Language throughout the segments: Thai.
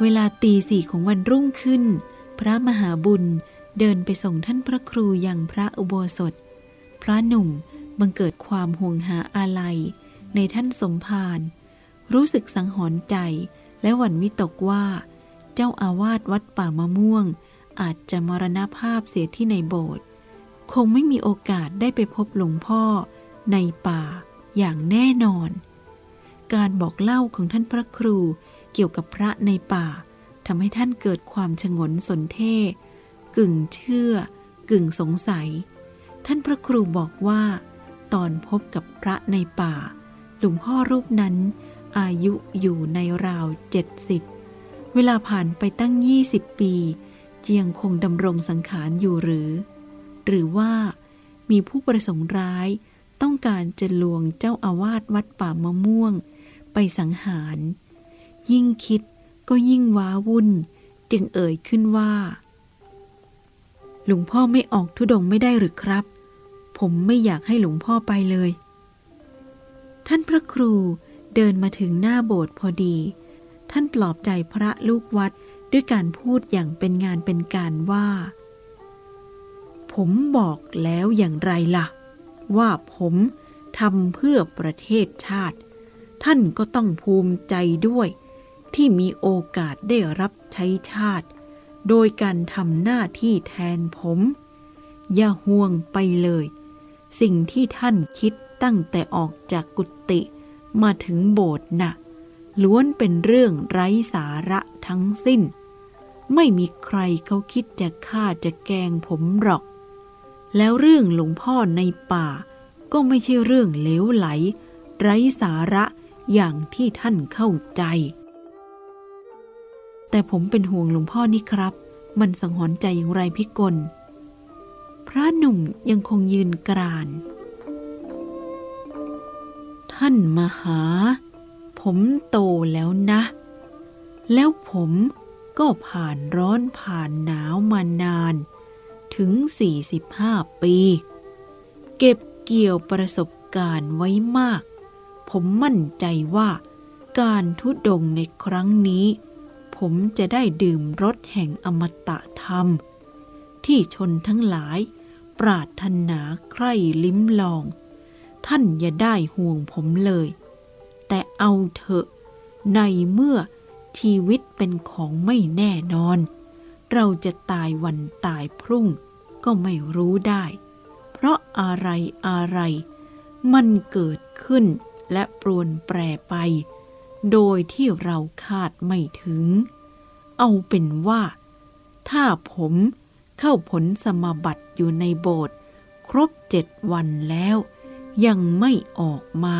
เวลาตีสี่ของวันรุ่งขึ้น พระมหาบุญเดินไปส่งท่านพระครูยังพระอุโบสถ พระหนุ่มบังเกิดความห่วงหาอาลัย ในท่านสมภารรู้สึกสังหรณ์ใจและหวั่นวิตกว่า เจ้าอาวาสวัดป่ามะม่วง อาจจะมรณภาพเสียที่ในโบสถ์คงไม่มีโอกาสได้ไปพบหลวงพ่อในป่าอย่างแน่นอน การบอกเล่าของท่านพระครู เกี่ยวกับพระในป่าทำให้ท่านเกิดความฉงนสนเท่กึ่งเชื่อ กึ่งสงสัย ท่านพระครูบอกว่า ตอนพบกับพระในป่า หลวงพ่อรูปนั้น อายุอยู่ในราวเจ็ดสิบเวลาผ่านไปตั้งยี่สิบปีจะยังคงดำรงสังขารอยู่หรือ หรือว่ามีผู้ประสงค์ร้ายต้องการจะลวงเจ้าอาวาสวัดป่ามะม่วง ไปสังหาร ยิ่งคิดก็ยิ่งว้าวุ่น จึงเอ่ยขึ้นว่า หลวงพ่อไม่ออกทุดงไม่ได้หรือครับ ผมไม่อยากให้หลวงพ่อไปเลย ท่านพระครูเดินมาถึงหน้าโบสถ์พอดี ท่านปลอบใจพระลูกวัดด้วยการพูดอย่างเป็นงานเป็นการว่า ผมบอกแล้วอย่างไรล่ะ ว่าผมทำเพื่อประเทศชาติ ท่านก็ต้องภูมิใจด้วย ที่มีโอกาสได้รับใช้ชาติ โดยการทำหน้าที่แทนผม อย่าห่วงไปเลย สิ่งที่ท่านคิดตั้งแต่ออกจากกุฏิมาถึงโบสถ์นะ่ะล้วนเป็นเรื่องไร้สาระทั้งสิ้น ไม่มีใครเขาคิดจะฆ่าจะแกงผมหรอก แล้วเรื่องหลวงพ่อในป่า ก็ไม่ใช่เรื่องเลวไหล ไร้สาระอย่างที่ท่านเข้าใจ แต่ผมเป็นห่วงหลวงพ่อนี่ครับ มันสังหรณ์ใจอย่างไรพิกล พระหนุ่มยังคงยืนกราน ท่านมหา ผมโตแล้วนะ แล้วผมก็ผ่านร้อนผ่านหนาวมานาน ถึง 45 ปี เก็บเกี่ยวประสบการณ์ไว้มาก ผมมั่นใจว่าการทุดงในครั้งนี้ ผมจะได้ดื่มรสแห่งอมตะธรรม ที่ชนทั้งหลาย ปรารถนาใคร่ลิ้มลอง ท่านอย่าได้ห่วงผมเลย แต่เอาเถอะในเมื่อชีวิตเป็นของไม่แน่นอน เราจะตายวันตายพรุ่งก็ไม่รู้ได้ เพราะอะไรอะไร มันเกิดขึ้นและปรวนแปรไป โดยที่เราคาดไม่ถึง เอาเป็นว่า ถ้าผมเข้าผลสมบัติอยู่ในโบสถ์ครบเจ็ดวันแล้ว ยังไม่ออกมา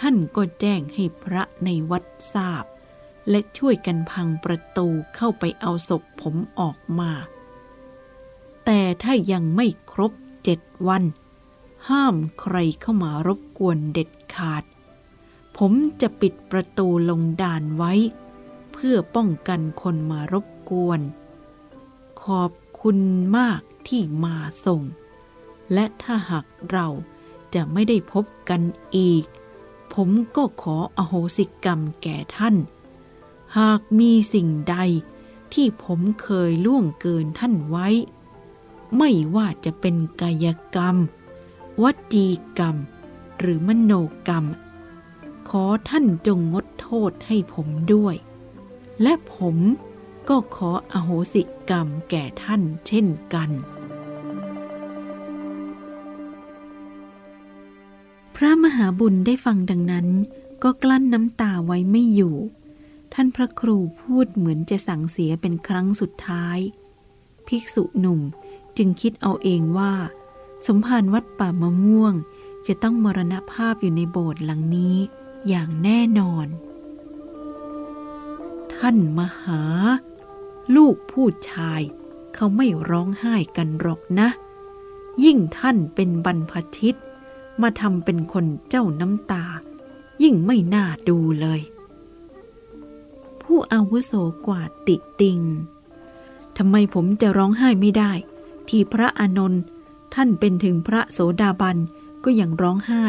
ท่านก็แจ้งให้พระในวัดทราบ และช่วยกันพังประตูเข้าไปเอาศพผมออกมา แต่ถ้ายังไม่ครบเจ็ดวัน ห้ามใครเข้ามารบกวนเด็ดขาด ผมจะปิดประตูลงด่านไว้ เพื่อป้องกันคนมารบกวน ขอบคุณมากที่มาส่ง และถ้าหากเราจะไม่ได้พบกันอีก ผมก็ขออโหสิกรรมแก่ท่าน หากมีสิ่งใดที่ผมเคยล่วงเกินท่านไว้ ไม่ว่าจะเป็นกายกรรม วจีกรรม หรือมโนกรรม ขอท่านจงงดโทษให้ผมด้วย และผมก็ขออโหสิกรรมแก่ท่านเช่นกัน พระมหาบุญได้ฟังดังนั้น ก็กลั้นน้ำตาไว้ไม่อยู่ ท่านพระครูพูดเหมือนจะสั่งเสียเป็นครั้งสุดท้าย ภิกษุหนุ่มจึงคิดเอาเองว่า สมภารวัดป่ามะม่วงจะต้องมรณภาพอยู่ในโบสถ์หลังนี้ อย่างแน่นอน ท่านมหา ลูกผู้ชายเขาไม่ร้องไห้กันหรอกนะ ยิ่งท่านเป็นบรรพชิต มาทำเป็นคนเจ้าน้ำตา ยิ่งไม่น่าดูเลย ผู้อาวุโสกว่าติติงทำไมผมจะร้องไห้ไม่ได้ ที่พระอานนท์ท่านเป็นถึงพระโสดาบันก็ยังร้องไห้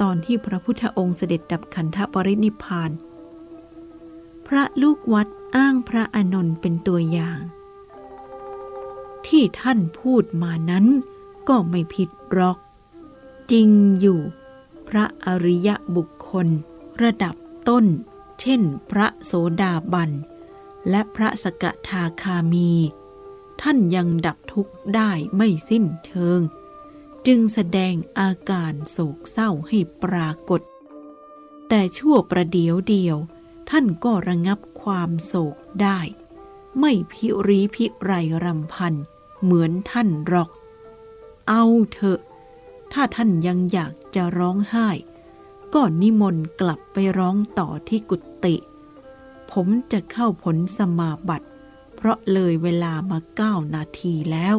ตอนที่พระพุทธองค์เสด็จดับขันธปรินิพาน พระลูกวัดอ้างพระอนนท์เป็นตัวอย่าง ที่ท่านพูดมานั้นก็ไม่ผิดหรอก จริงอยู่ พระอริยบุคคล ระดับต้น เช่น พระโสดาบัน และพระสกทาคามี ท่านยังดับทุกข์ได้ไม่สิ้นเชิง จึงแสดงอาการโศกเศร้าให้ปรากฏ แต่ชั่วประเดียวเดียว ท่านก็ระงับความโศกได้ ไม่พิริพิไรรำพันเหมือนท่านหรอก เอาเถอะ ถ้าท่านยังอยากจะร้องไห้ ก็นิมนต์กลับไปร้องต่อที่กุฏิผมจะเข้าผลสมาบัติ เพราะเลยเวลามาเก้านาทีแล้ว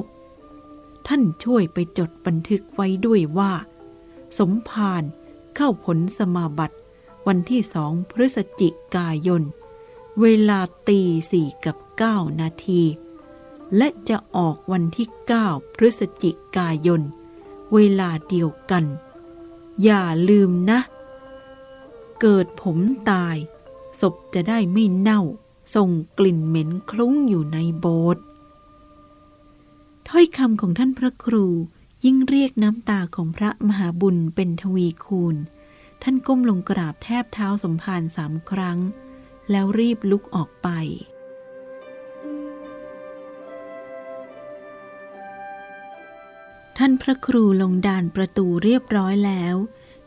ท่านช่วยไปจดบันทึกไว้ด้วยว่า สมภารเข้าผลสมาบัติ วันที่สองพฤศจิกายน เวลาตีสี่กับเก้านาที และจะออกวันที่เก้าพฤศจิกายน เวลาเดียวกัน อย่าลืมนะ เกิดผมตาย ศพจะได้ไม่เน่าส่งกลิ่นเหม็นคลุ้งอยู่ในโบสถ์ ถ้อยคำของท่านพระครูยิ่งเรียกน้ำตาของพระมหาบุญเป็นทวีคูณ ท่านก้มลงกราบแทบเท้าสมภารสามครั้ง แล้วรีบลุกออกไป ท่านพระครูลงด่านประตูเรียบร้อยแล้ว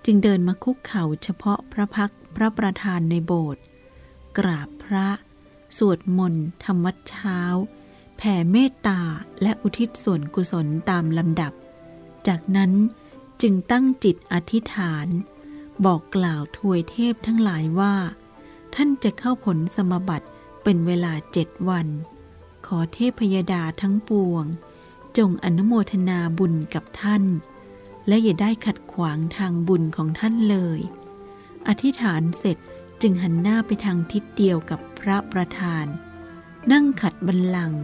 จึงเดินมาคุกเข่าเฉพาะพระพักพระประธานในโบสถ์กราบพระ สวดมนต์ทำวัดเช้า แผ่เมตตาและอุทิศส่วนกุศลตามลำดับ จากนั้นจึงตั้งจิตอธิษฐาน บอกกล่าวทวยเทพทั้งหลายว่า ท่านจะเข้าผลสมบัติเป็นเวลาเจ็ดวัน ขอเทพยดาทั้งปวง จงอนุโมทนาบุญกับท่าน และอย่าได้ขัดขวางทางบุญของท่านเลย อธิษฐานเสร็จจึงหันหน้าไปทางทิศเดียวกับพระประธาน นั่งขัดบันลังก์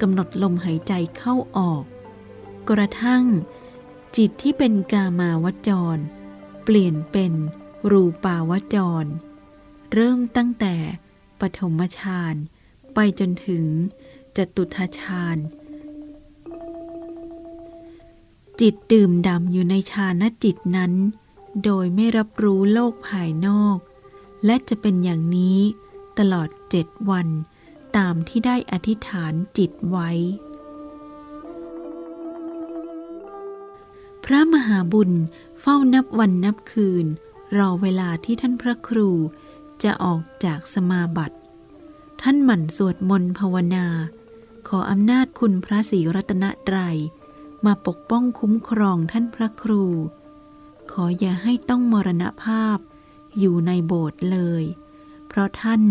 กำหนดลมหายใจเข้าออก กระทั่ง จิตที่เป็นกามาวจร เปลี่ยนเป็นรูปาวจร เริ่มตั้งแต่ปฐมฌานไปจนถึงจตุทฌานจิตดื่มดำอยู่ในฌานจิตนั้น โดยไม่รับรู้โลกภายนอก และจะเป็นอย่างนี้ตลอดเจ็ดวัน ตามที่ได้อธิษฐานจิตไว้ พระมหาบุญเฝ้านับวันนับคืน รอเวลาที่ท่านพระครูจะออกจากสมาบัติ ท่านหมั่นสวดมนต์ภาวนา ขออำนาจคุณพระศรีรัตนตรัยมาปกป้องคุ้มครองท่านพระครู ขออย่าให้ต้องมรณภาพอยู่ในโบสถ์เลย เพราะท่าน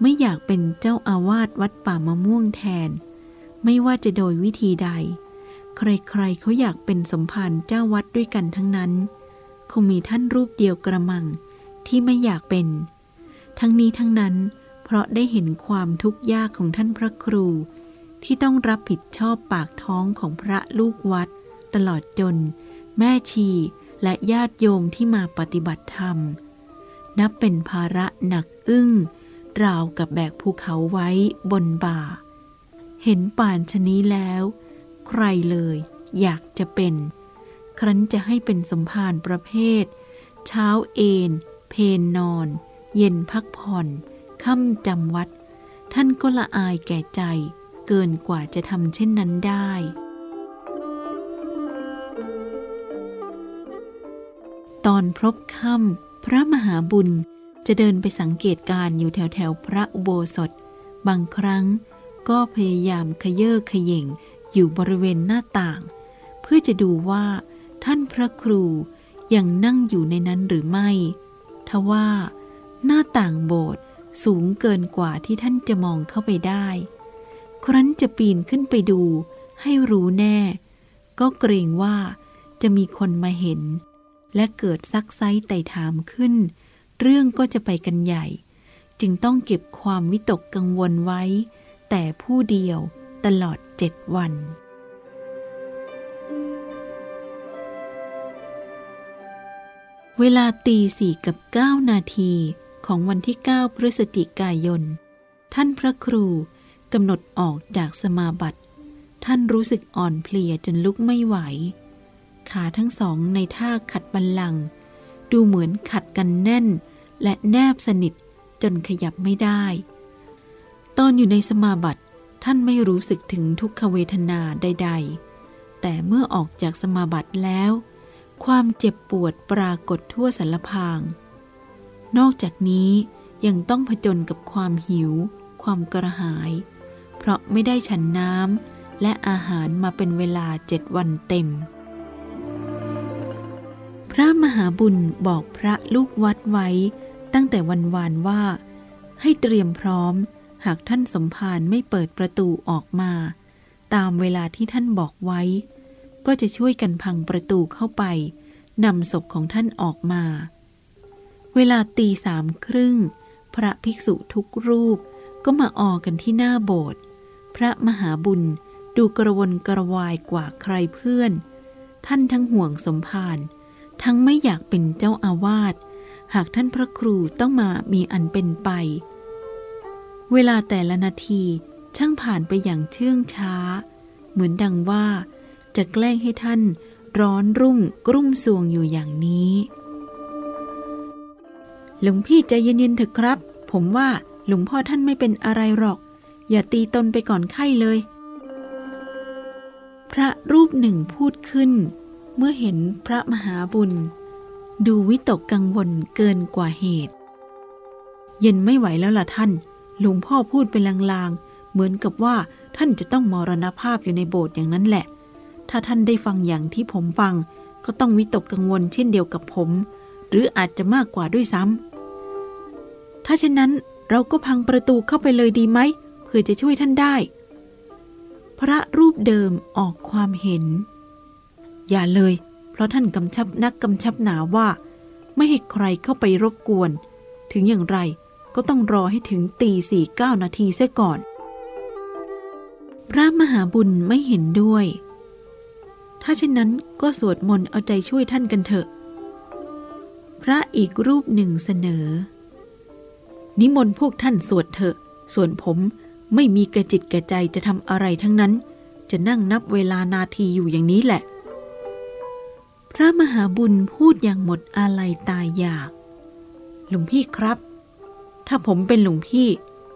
ไม่อยากเป็นเจ้าอาวาสวัดป่ามะม่วงแทน ไม่ว่าจะโดยวิธีใด ใครๆเขาอยากเป็นสมภารเจ้าวัดด้วยกันทั้งนั้น คงมีท่านรูปเดียวกระมังที่ไม่อยากเป็น ทั้งนี้ทั้งนั้น เพราะได้เห็นความทุกข์ยากของท่านพระครู ที่ต้องรับผิดชอบปากท้องของพระลูกวัด ตลอดจน แม่ชีและญาติโยมที่มาปฏิบัติธรรม นับเป็นภาระหนักอึ้ง ราวกับแบกภูเขาไว้บนบ่า เห็นป่านชนี้แล้ว ใครเลยอยากจะเป็น ครั้นจะให้เป็นสมภารประเภท เช้าเอนเพนนอน เย็นพักผ่อนค่ำจำวัด ท่านก็ละอายแก่ใจ เกินกว่าจะทำเช่นนั้นได้ตอนพบค่ำพระมหาบุญ จะเดินไปสังเกตการอยู่แถวแถวๆพระอุโบสถ บางครั้งก็พยายามขยเยอขย่งอยู่บริเวณหน้าต่าง เพื่อจะดูว่าท่านพระครูยังนั่งอยู่ในนั้นหรือไม่ ทว่าหน้าต่างโบสถ์สูงเกินกว่าที่ท่านจะมองเข้าไปได้ ครั้นจะปีนขึ้นไปดู ให้รู้แน่ ก็เกรงว่าจะมีคนมาเห็น และเกิดซักไซไต่ถามขึ้น เรื่องก็จะไปกันใหญ่ จึงต้องเก็บความวิตกกังวลไว้ แต่ผู้เดียวตลอดเจ็ดวัน เวลาตีสี่กับเก้านาทีของวันที่ 9 พฤศจิกายน ท่านพระครูกำหนดออกจากสมาบัติ ท่านรู้สึกอ่อนเพลียจนลุกไม่ไหว ขาทั้งสองในท่าขัดบันลัง ดูเหมือนขัดกันแน่น และแนบสนิทจนขยับไม่ได้ ตอนอยู่ในสมาบัติท่านไม่รู้สึกถึงทุกขเวทนาใด ๆ แต่เมื่อออกจากสมาบัติแล้ว ความเจ็บปวดปรากฏทั่วสารพาง นอกจากนี้ยังต้องผจญกับความหิว ความกระหาย เพราะไม่ได้ฉันน้ำและอาหารมาเป็นเวลาเจ็ดวันเต็ม พระมหาบุญบอกพระลูกวัดไว้ ตั้งแต่วันวานว่า ให้เตรียมพร้อม หากท่านสมภารไม่เปิดประตูออกมา ตามเวลาที่ท่านบอกไว้ ก็จะช่วยกันพังประตูเข้าไปนำศพของท่านออกมา เวลาตีสามครึ่ง พระภิกษุทุกรูปก็มาออกันที่หน้าโบสถ์พระมหาบุญดูกระวนกระวายกว่าใครเพื่อน ท่านทั้งห่วงสมภารทั้งไม่อยากเป็นเจ้าอาวาส หากท่านพระครูต้องมามีอันเป็นไป เวลาแต่ละนาทีช่างผ่านไปอย่างเชื่องช้า เหมือนดังว่า จะแกล้งให้ท่านร้อนรุ่มกรุ่มสวงอยู่อย่างนี้ หลวงพี่ใจเย็นๆเถอะครับ ผมว่าหลวงพ่อท่านไม่เป็นอะไรหรอก อย่าตีตนไปก่อนไข้เลย พระรูปหนึ่งพูดขึ้น เมื่อเห็นพระมหาบุญ ดูวิตกกังวลเกินกว่าเหตุ เย็นไม่ไหวแล้วล่ะท่าน หลวงพ่อพูดเป็นลางๆ เหมือนกับว่าท่านจะต้องมรณภาพอยู่ในโบสถ์อย่างนั้นแหละ ถ้าท่านได้ฟังอย่างที่ผมฟัง ก็ต้องวิตกกังวลเช่นเดียวกับผม หรืออาจจะมากกว่าด้วยซ้ำ ถ้าเช่นนั้นเราก็พังประตูเข้าไปเลยดีไหมเพื่อจะช่วยท่านได้ พระรูปเดิมออกความเห็น อย่าเลย ราะท่านกำชับนักกำชับหนาว่า ไม่ให้ใครเข้าไปรบกวน ถึงอย่างไรก็ต้องรอให้ถึงตีสี่เก้านาทีเสียก่อน พระมหาบุญไม่เห็นด้วย ถ้าเช่นนั้นก็สวดมนต์เอาใจช่วยท่านกันเถอะ พระอีกรูปหนึ่งเสนอ นิมนต์พวกท่านสวดเถอะ ส่วนผมไม่มีกระจิตกระใจจะทำอะไรทั้งนั้น จะนั่งนับเวลานาทีอยู่อย่างนี้แหละ ระมหาบุญพูดอย่างหมดอาลัยตายอยาก หลวงพี่ครับ ถ้าผมเป็นหลวงพี่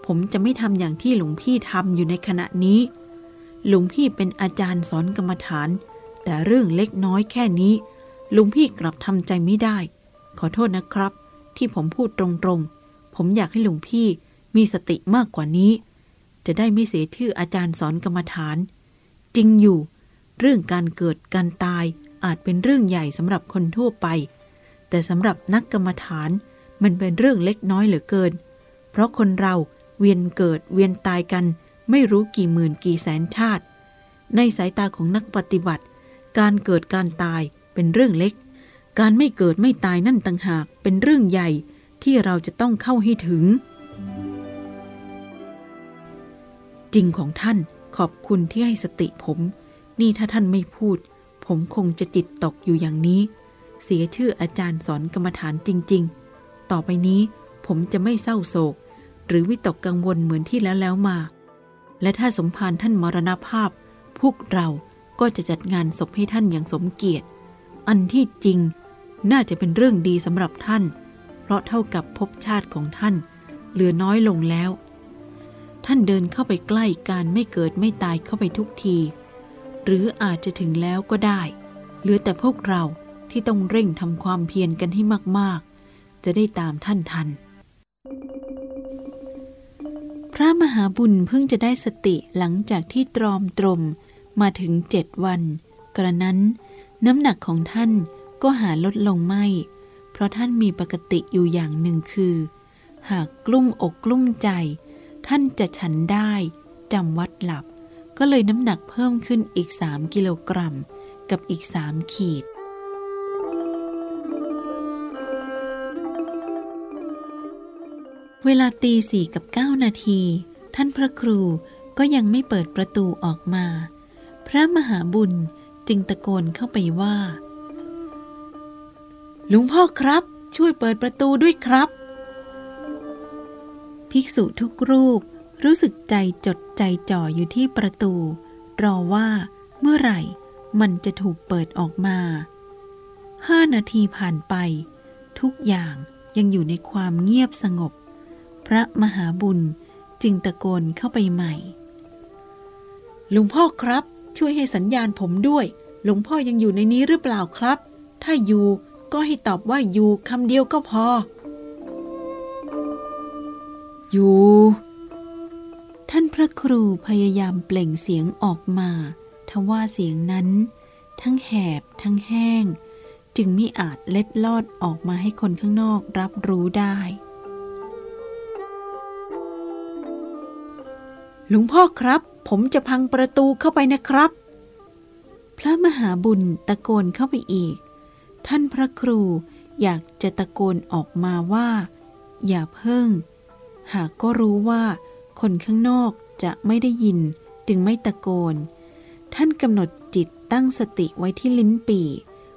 ผมจะไม่ทำอย่างที่หลวงพี่ทำอยู่ในขณะนี้ หลวงพี่เป็นอาจารย์สอนกรรมฐาน แต่เรื่องเล็กน้อยแค่นี้ หลวงพี่กลับทำใจไม่ได้ ขอโทษนะครับ ที่ผมพูดตรงๆ ผมอยากให้หลวงพี่มีสติมากกว่านี้ จะได้ไม่เสียชื่ออาจารย์สอนกรรมฐาน จริงอยู่ เรื่องการเกิดการตาย อาจเป็นเรื่องใหญ่สำหรับคนทั่วไป แต่สำหรับนักกรรมฐานมันเป็นเรื่องเล็กน้อยเหลือเกิน เพราะคนเราเวียนเกิดเวียนตายกันไม่รู้กี่หมื่นกี่แสนชาติ ในสายตาของนักปฏิบัติ การเกิดการตายเป็นเรื่องเล็ก การไม่เกิดไม่ตายนั่นต่างหากเป็นเรื่องใหญ่ที่เราจะต้องเข้าให้ถึง จริงของท่านขอบคุณที่ให้สติผม นี่ถ้าท่านไม่พูด ผมคงจะจิตตกอยู่อย่างนี้ เสียชื่ออาจารย์สอนกรรมฐานจริง ๆ ต่อไปนี้ผมจะไม่เศร้าโศก หรือวิตกกังวลเหมือนที่แล้วแล้วมา และถ้าสมภารท่านมรณภาพ พวกเราก็จะจัดงานศพให้ท่านอย่างสมเกียรติ อันที่จริงน่าจะเป็นเรื่องดีสำหรับท่าน เพราะเท่ากับภพชาติของท่าน เหลือน้อยลงแล้ว ท่านเดินเข้าไปใกล้การไม่เกิดไม่ตายเข้าไปทุกที หรืออาจจะถึงแล้วก็ได้ เหลือแต่พวกเราที่ต้องเร่งทำความเพียรกันให้มาก ๆ จะได้ตามท่านทัน พระมหาบุญเพิ่งจะได้สติหลังจากที่ตรอมตรมมาถึงเจ็ดวัน กระนั้นน้ำหนักของท่านก็หาลดลงไม่ เพราะท่านมีปกติอยู่อย่างหนึ่งคือ หากกลุ้มอกกลุ้มใจ ท่านจะฉันได้จำวัดหลับ ก็เลยน้ำหนักเพิ่มขึ้นอีก 3 กิโลกรัม กับอีก 3 ขีด เวลาตีสี่กับเก้านาที ท่านพระครูก็ยังไม่เปิดประตูออกมา พระมหาบุญจึงตะโกนเข้าไปว่าหลวงพ่อครับ ช่วยเปิดประตูด้วยครับ ภิกษุทุกรูป รู้สึกใจจดใจจ่ออยู่ที่ประตู รอว่าเมื่อไหร่มันจะถูกเปิดออกมาห้านาทีผ่านไป ทุกอย่างยังอยู่ในความเงียบสงบ พระมหาบุญจึงตะโกนเข้าไปใหม่ ลุงพ่อครับ ช่วยให้สัญญาณผมด้วยหลวงพ่อยังอยู่ในนี้หรือเปล่าครับ ถ้าอยู่ก็ให้ตอบว่าอยู่คำเดียวก็พอ อยู่ ท่านพระครูพยายามเปล่งเสียงออกมา ทว่าเสียงนั้น ทั้งแหบ ทั้งแห้ง จึงไม่อาจเล็ดลอดออกมาให้คนข้างนอกรับรู้ได้หลวงพ่อครับ ผมจะพังประตูเข้าไปนะครับ พระมหาบุญตะโกนเข้าไปอีก ท่านพระครูอยากจะตะโกนออกมาว่า อย่าเพิ่ง หากก็รู้ว่า คนข้างนอกจะไม่ได้ยินจึงไม่ตะโกน ท่านกำหนดจิตตั้งสติไว้ที่ลิ้นปี่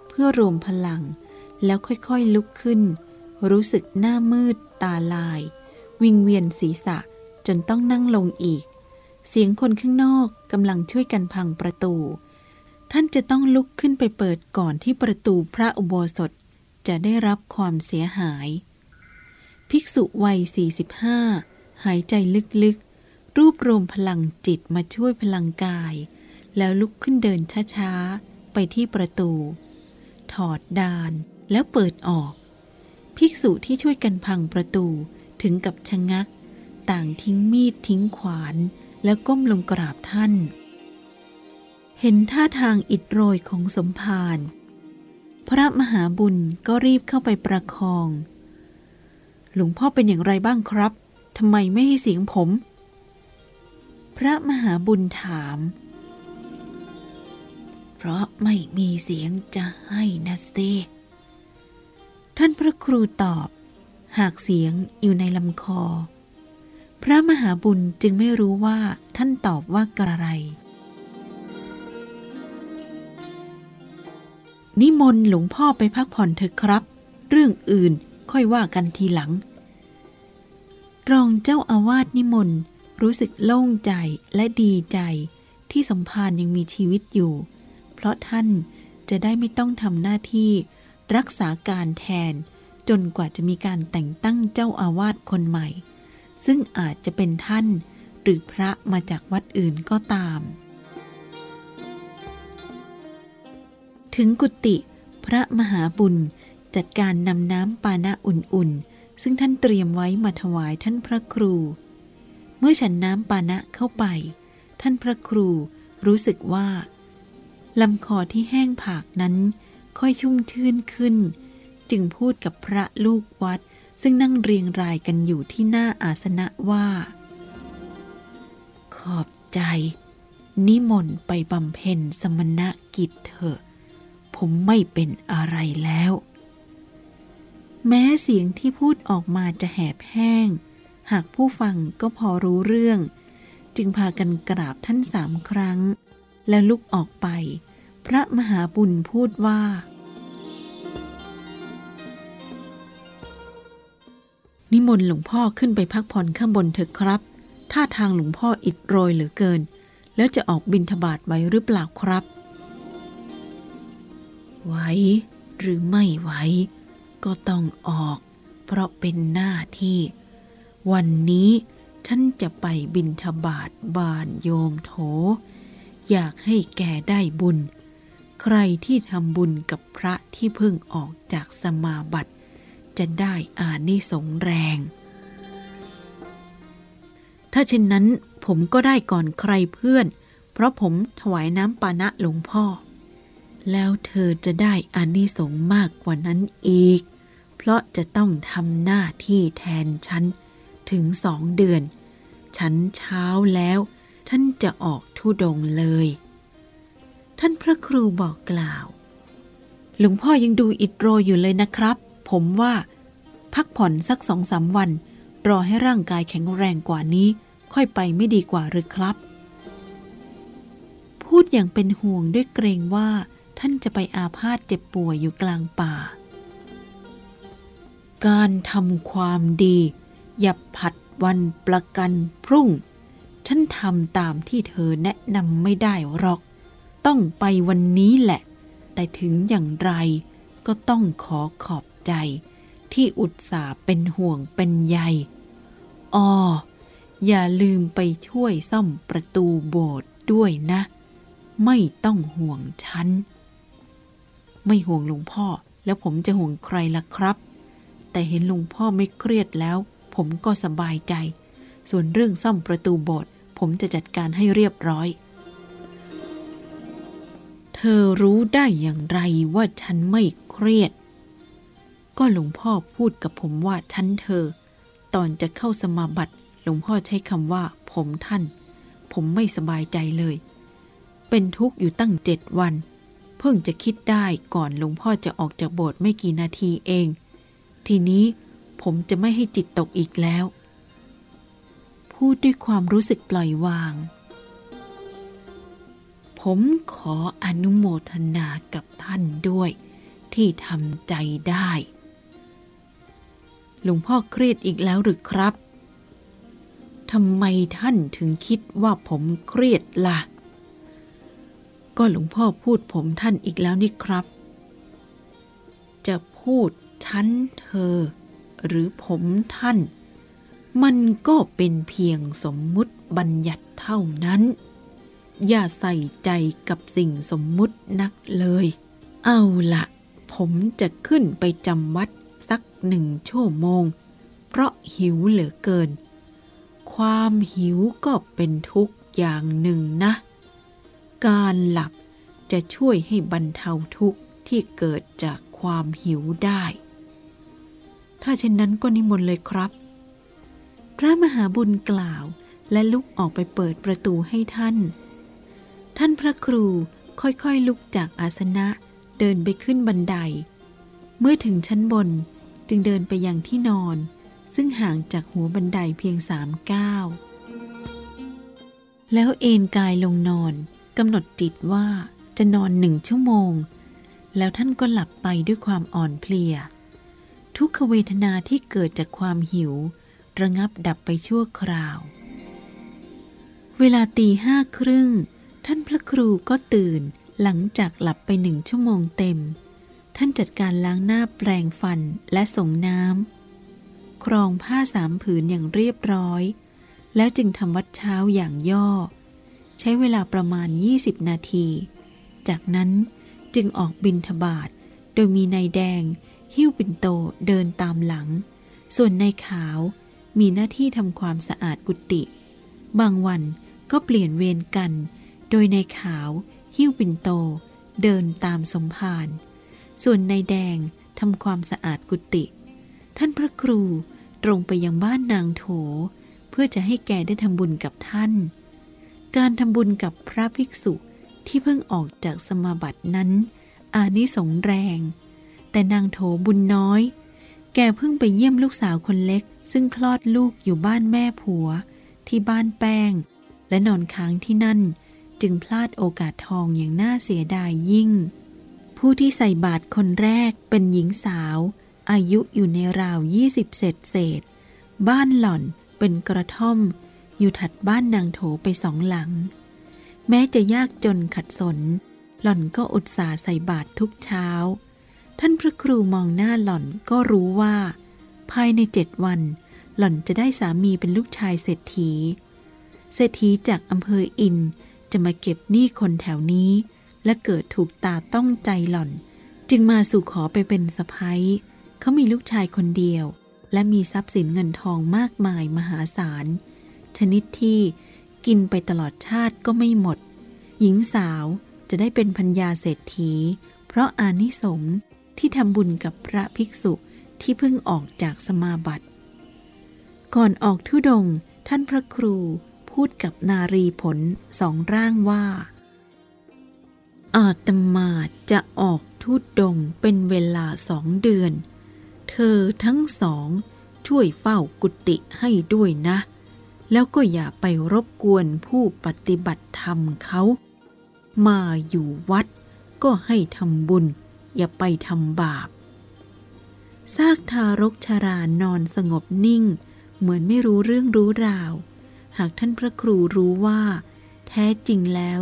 เพื่อรวมพลัง แล้วค่อยๆลุกขึ้น รู้สึกหน้ามืดตาลาย วิงเวียนศีรษะจนต้องนั่งลงอีก เสียงคนข้างนอกกำลังช่วยกันพังประตู ท่านจะต้องลุกขึ้นไปเปิดก่อนที่ประตูพระอุโบสถจะได้รับความเสียหาย ภิกษุวัย 45 หายใจลึกๆรูปรวมพลังจิตมาช่วยพลังกาย แล้วลุกขึ้นเดินช้าๆ ไปที่ประตู ถอดดานแล้วเปิดออก ภิกษุที่ช่วยกันพังประตูถึงกับชะงัก ต่างทิ้งมีดทิ้งขวาน แล้วก้มลงกราบท่าน เห็นท่าทางอิดโรยของสมภารพระมหาบุญก็รีบเข้าไปประคอง หลวงพ่อเป็นอย่างไรบ้างครับ ทำไมไม่ให้เสียงผม พระมหาบุญถาม เพราะไม่มีเสียงจะให้นะสเตท่านพระครูตอบ หากเสียงอยู่ในลำคอ พระมหาบุญจึงไม่รู้ว่าท่านตอบว่ากระไร นิมนต์หลวงพ่อไปพักผ่อนเถอะครับ เรื่องอื่นค่อยว่ากันทีหลัง รองเจ้าอาวาสนิมนต์รู้สึกโล่งใจและดีใจที่สมภารยังมีชีวิตอยู่ เพราะท่านจะได้ไม่ต้องทำหน้าที่รักษาการแทน จนกว่าจะมีการแต่งตั้งเจ้าอาวาสคนใหม่ ซึ่งอาจจะเป็นท่านหรือพระมาจากวัดอื่นก็ตาม ถึงกุฏิพระมหาบุญจัดการนำน้ำปานะอุ่นๆ ซึ่งท่านเตรียมไว้มาถวายท่านพระครู เมื่อฉันน้ำปานะเข้าไป ท่านพระครูรู้สึกว่าลำคอที่แห้งผากนั้น ค่อยชุ่มชื่นขึ้น จึงพูดกับพระลูกวัดซึ่งนั่งเรียงรายกันอยู่ที่หน้าอาสนะว่า ขอบใจ นิมนต์ไปบำเพ็ญสมณกิจเถอะ ผมไม่เป็นอะไรแล้ว แม้เสียงที่พูดออกมาจะแหบแห้ง หากผู้ฟังก็พอรู้เรื่อง จึงพากันกราบท่านสามครั้ง แล้วลุกออกไป พระมหาบุญพูดว่า นิมนต์หลวงพ่อขึ้นไปพักผ่อนข้างบนเถอะครับท่าทางหลวงพ่ออิดโรยเหลือเกิน แล้วจะออกบินทบาทไว้หรือเปล่าครับ ไหวหรือไม่ไหว ก็ต้องออก เพราะเป็นหน้าที่ วันนี้ฉันจะไปบินทบาทบานโยมโถ อยากให้แกได้บุญ ใครที่ทำบุญกับพระที่เพิ่งออกจากสมาบัติ จะได้อานิสงส์แรง ถ้าเช่นนั้นผมก็ได้ก่อนใครเพื่อน เพราะผมถวายน้ำปานะหลวงพ่อ แล้วเธอจะได้อานิสงส์มากกว่านั้นอีก เพราะจะต้องทำหน้าที่แทนฉัน ถึงสองเดือน ฉันเช้าแล้วท่านจะออกทุดงเลย ท่านพระครูบอกกล่าว หลวงพ่อยังดูอิดโรยอยู่เลยนะครับ ผมว่า พักผ่อนสักสองสามวัน รอให้ร่างกายแข็งแรงกว่านี้ ค่อยไปไม่ดีกว่าหรือครับ พูดอย่างเป็นห่วงด้วยเกรงว่า ท่านจะไปอาพาธเจ็บป่วยอยู่กลางป่า การทำความดีอย่าผัดวันประกันพรุ่ง ฉันทำตามที่เธอแนะนำไม่ได้หรอก ต้องไปวันนี้แหละ แต่ถึงอย่างไรก็ต้องขอขอบใจ ที่อุตส่าห์เป็นห่วงเป็นใยอ้ออย่าลืมไปช่วยซ่อมประตูโบสถ์ด้วยนะ ไม่ต้องห่วงฉัน ไม่ห่วงหลวงพ่อ แล้วผมจะห่วงใครล่ะครับ แต่เห็นลุงพ่อไม่เครียดแล้ว ผมก็สบายใจ ส่วนเรื่องซ่อมประตูโบสถ์ผมจะจัดการให้เรียบร้อย เธอรู้ได้อย่างไรว่าฉันไม่เครียด ก็หลวงพ่อพูดกับผมว่าฉันเธอ ตอนจะเข้าสมาบัติหลวงพ่อใช้คำว่า ผมท่าน ผมไม่สบายใจเลย เป็นทุกข์อยู่ตั้งเจ็ดวัน เพิ่งจะคิดได้ก่อนหลวงพ่อจะออกจากโบสถ์ไม่กี่นาทีเอง ทีนี้ผมจะไม่ให้จิตตกอีกแล้ว พูดด้วยความรู้สึกปล่อยวาง ผมขออนุโมทนากับท่านด้วย ที่ทำใจได้ หลวงพ่อเครียดอีกแล้วหรือครับทำไมท่านถึงคิดว่าผมเครียดละ่ะ ก็หลวงพ่อพูดผมท่านอีกแล้วนี่ครับ จะพูดฉันเธอ หรือผมท่าน มันก็เป็นเพียงสมมุติบัญญัติเท่านั้น อย่าใส่ใจกับสิ่งสมมุตินักเลย เอาละผมจะขึ้นไปจำวัดสักหนึ่งชั่วโมง เพราะหิวเหลือเกิน ความหิวก็เป็นทุกอย่างหนึ่งนะ การหลับจะช่วยให้บรรเทาทุกข์ที่เกิดจากความหิวได้ ถ้าเช่นนั้นก็นิมนต์เลยครับ พระมหาบุญกล่าวและลุกออกไปเปิดประตูให้ท่าน ท่านพระครูค่อยๆลุกจากอาสนะเดินไปขึ้นบันได เมื่อถึงชั้นบนจึงเดินไปยังที่นอน ซึ่งห่างจากหัวบันไดเพียงสามก้าวแล้วเอนกายลงนอน กำหนดจิตว่าจะนอนหนึ่งชั่วโมง แล้วท่านก็หลับไปด้วยความอ่อนเพลีย ทุกขเวทนาที่เกิดจากความหิว ระงับดับไปชั่วคราว เวลาตีห้าครึ่ง ท่านพระครูก็ตื่นหลังจากหลับไปหนึ่งชั่วโมงเต็ม ท่านจัดการล้างหน้าแปรงฟันและส่งน้ำครองผ้าสามผืนอย่างเรียบร้อย แล้วจึงทำวัดเช้าอย่างย่อ ใช้เวลาประมาณ 20 นาที จากนั้นจึงออกบินทบาทโดยมีนายแดง หิ้วปินโตเดินตามหลัง ส่วนนายขาวมีหน้าที่ทำความสะอาดกุฏิบางวันก็เปลี่ยนเวรกัน โดยนายขาว หิ้วปินโต เดินตามสมภารส่วนนายแดงทำความสะอาดกุฏิท่านพระครูตรงไปยังบ้านนางโถ เพื่อจะให้แกได้ทำบุญกับท่าน การทำบุญกับพระภิกษุที่เพิ่งออกจากสมาบัตินั้น อานิสงแรง แต่นางโถบุญน้อย แกเพิ่งไปเยี่ยมลูกสาวคนเล็ก ซึ่งคลอดลูกอยู่บ้านแม่ผัว ที่บ้านแป้ง และนอนค้างที่นั่น จึงพลาดโอกาสทองอย่างน่าเสียดายยิ่ง ผู้ที่ใส่บาตรคนแรกเป็นหญิงสาว อายุอยู่ในราวยี่สิบเศษเศษ บ้านหล่อนเป็นกระท่อม อยู่ถัดบ้านนางโถไปสองหลัง แม้จะยากจนขัดสน หล่อนก็อุตส่าห์ใส่บาตรทุกเช้า ท่านพระครูมองหน้าหล่อนก็รู้ว่า ภายในเจ็ดวัน หล่อนจะได้สามีเป็นลูกชายเศรษฐี เศรษฐีจากอำเภออินจะมาเก็บหนี้คนแถวนี้ และเกิดถูกตาต้องใจหล่อน จึงมาสู่ขอไปเป็นสะพ้ยเขามีลูกชายคนเดียว และมีทรัพย์สินเงินทองมากมายมหาศาล ชนิดที่กินไปตลอดชาติก็ไม่หมด หญิงสาวจะได้เป็นพัญญาเศรษฐี เพราะอานิสงส์ที่ทำบุญกับพระภิกษุที่เพิ่งออกจากสมาบัติ ก่อนออกทุดงท่านพระครูพูดกับนารีผลสองร่างว่า อาตมาจะออกทุดงเป็นเวลาสองเดือน เธอทั้งสองช่วยเฝ้ากุฏิให้ด้วยนะ แล้วก็อย่าไปรบกวนผู้ปฏิบัติธรรมเขา มาอยู่วัดก็ให้ทำบุญ อย่าไปทำบาป ซากทารกชรานอนสงบนิ่ง เหมือนไม่รู้เรื่องรู้ราว หากท่านพระครูรู้ว่า แท้จริงแล้ว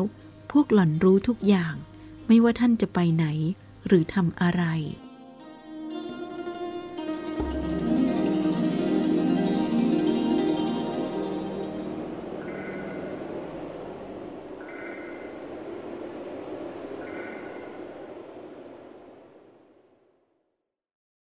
พวกหล่อนรู้ทุกอย่าง ไม่ว่าท่านจะไปไหน หรือทำอะไร